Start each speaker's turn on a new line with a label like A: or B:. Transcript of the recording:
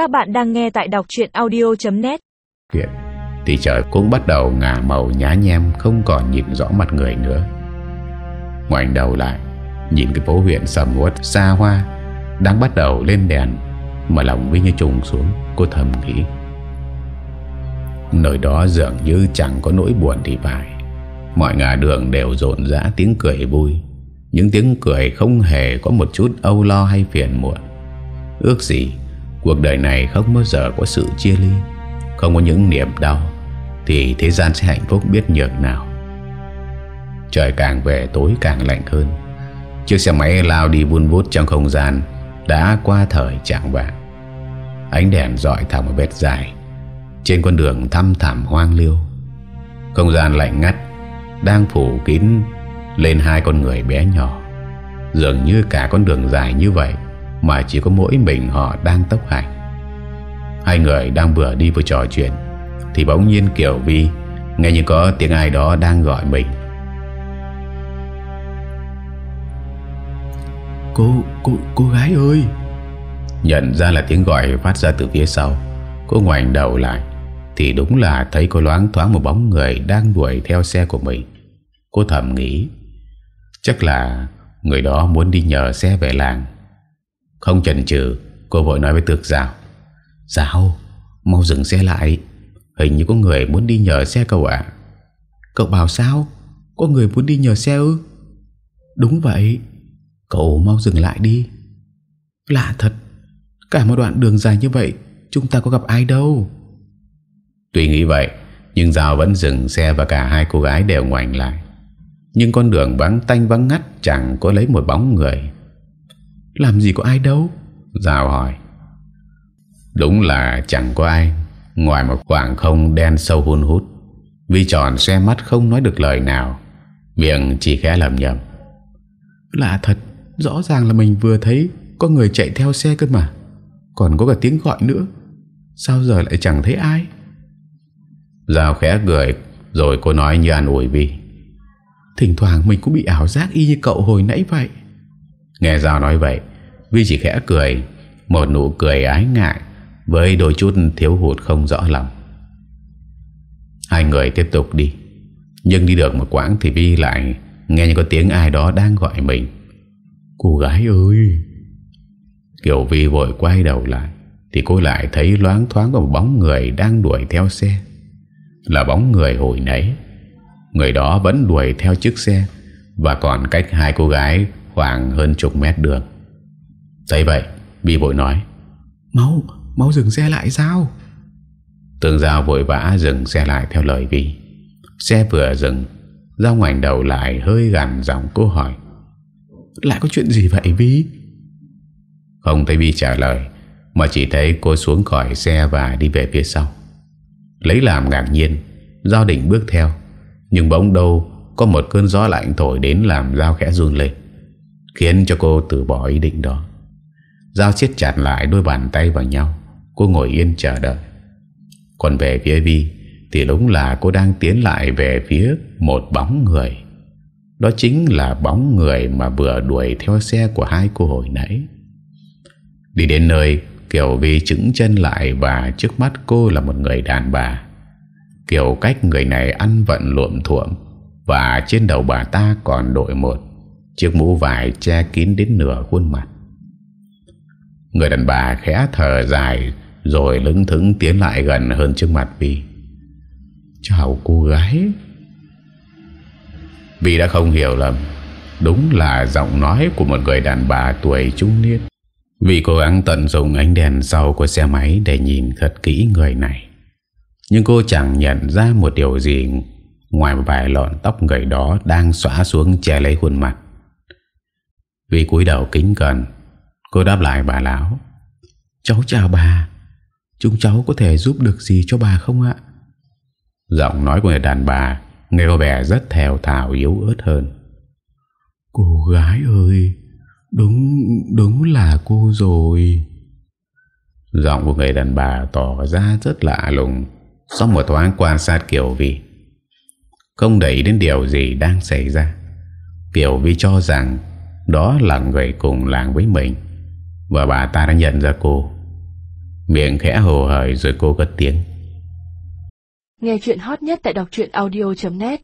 A: Các bạn đang nghe tại đọc chuyện audio.net
B: Chuyện. Thì trời cũng bắt đầu ngả màu nhá nhem, Không còn nhìn rõ mặt người nữa. Ngoảnh đầu lại, Nhìn cái phố huyện sầm uất, xa hoa, Đang bắt đầu lên đèn, Mà lòng với như trùng xuống, Cô thầm nghĩ. Nơi đó dường như chẳng có nỗi buồn thì phải. Mọi ngả đường đều rộn rã, tiếng cười vui. Những tiếng cười không hề có một chút âu lo hay phiền muộn. Ước gì Cuộc đời này không bao giờ có sự chia ly, Không có những niềm đau, Thì thế gian sẽ hạnh phúc biết nhường nào. Trời càng về, tối càng lạnh hơn. Chiếc xe máy lao đi vun vút trong không gian Đã qua thời trạng vàng Ánh đèn dọi thẳng một vết dài, Trên con đường thăm thảm hoang liêu. Không gian lạnh ngắt, Đang phủ kín Lên hai con người bé nhỏ. Dường như cả con đường dài như vậy mà chỉ có mỗi mình họ đang tốc hành. Hai người đang vừa đi vừa trò chuyện Thì bỗng nhiên Kiều Vi Nghe như có tiếng ai đó đang gọi mình.
C: Cô, cô, cô gái ơi!
B: Nhận ra là tiếng gọi phát ra từ phía sau Cô ngoảnh đầu lại Thì đúng là thấy cô loáng thoáng một bóng người Đang đuổi theo xe của mình. Cô thầm nghĩ Chắc là người đó muốn đi nhờ xe về làng không chần chừ, Cô vội nói với tược rào rào Mau dừng xe lại. Hình như có người muốn đi nhờ xe cậu ạ.
C: Cậu bảo sao? Có người muốn đi nhờ xe ư? Đúng vậy. Cậu mau dừng lại đi. Lạ thật. Cả một đoạn đường dài như vậy, Chúng ta có gặp ai đâu.
B: Tuy nghĩ vậy, Nhưng Giao vẫn dừng xe và cả hai cô gái đều ngoảnh lại. Nhưng con đường vắng tanh vắng ngắt Chẳng có lấy một bóng người.
C: Làm gì có ai đâu.
B: Giao hỏi. Đúng là chẳng có ai. Ngoài một khoảng không đen sâu hun hút Vi tròn xe mắt không nói được lời nào. Miệng chỉ khẽ lầm nhầm
C: Lạ thật Rõ ràng là mình vừa thấy Có người chạy theo xe cơ mà. Còn có cả tiếng gọi nữa. Sao giờ lại chẳng thấy ai?
B: Giao khẽ cười Rồi cô nói như an ủi Vi.
C: Thỉnh thoảng mình cũng bị ảo giác y như cậu hồi nãy vậy
B: Nghe Giao nói vậy, Vi chỉ khẽ cười, Một nụ cười ái ngại, Với đôi chút thiếu hụt không rõ lòng Hai người tiếp tục đi, Nhưng đi được một quãng thì Vi lại Nghe như có tiếng ai đó đang gọi mình.
C: Cô gái ơi!
B: Kiểu Vi vội quay đầu lại, Thì cô lại thấy loáng thoáng có một bóng người đang đuổi theo xe. Là bóng người hồi nãy. Người đó vẫn đuổi theo chiếc xe, Và còn cách hai cô gái khoảng hơn chục mét đường. Thấy vậy Vi vội nói
C: Mau, mau dừng xe lại sao?
B: Tường Giao vội vã dừng xe lại theo lời Vi Xe vừa dừng Giao ngoảnh đầu lại hơi gần giọng cô hỏi
C: Lại có chuyện gì vậy Vi
B: Không thấy Vi trả lời Mà chỉ thấy cô xuống khỏi xe và đi về phía sau. Lấy làm ngạc nhiên Giao định bước theo Nhưng bỗng đâu Có một cơn gió lạnh thổi đến làm Giao khẽ run lên Khiến cho cô từ bỏ ý định đó. Giao siết chặt lại đôi bàn tay vào nhau, Cô ngồi yên chờ đợi. Còn về phía Vi, Thì đúng là cô đang tiến lại về phía Một bóng người. Đó chính là bóng người Mà vừa đuổi theo xe của hai cô hồi nãy. Đi đến nơi, Kiều Vi chứng chân lại Và trước mắt cô là một người đàn bà. Kiểu cách người này ăn vận luộm thuộm Và trên đầu bà ta còn đội một. Chiếc mũ vải che kín đến nửa khuôn mặt. Người đàn bà khẽ thở dài Rồi lững thững tiến lại gần hơn trước mặt Vi.
C: Chào cô gái.
B: Vi đã không hiểu lầm. Đúng là giọng nói của một người đàn bà tuổi trung niên. Vì cố gắng tận dụng ánh đèn sau của xe máy Để nhìn thật kỹ người này. Nhưng cô chẳng nhận ra một điều gì Ngoài một vài lọn tóc người đó Đang xóa xuống che lấy khuôn mặt. Vì cúi đầu kính cẩn Cô đáp lại bà lão
C: Cháu chào bà Chúng cháu có thể giúp được gì cho bà không ạ?
B: Giọng nói của người đàn bà Nghe có vẻ rất thèo thảo yếu ớt hơn.
C: Cô gái ơi Đúng đúng là cô rồi.
B: Giọng của người đàn bà tỏ ra rất lạ lùng Sau một thoáng quan sát Kiều Vi. Không ý đến điều gì đang xảy ra Kiều Vi cho rằng đó là người cùng làng với mình. Và bà ta đã nhận ra cô. Miệng khẽ hồ hởi rồi cô cất tiếng.
A: Nghe chuyện hot nhất tại đọc audio.net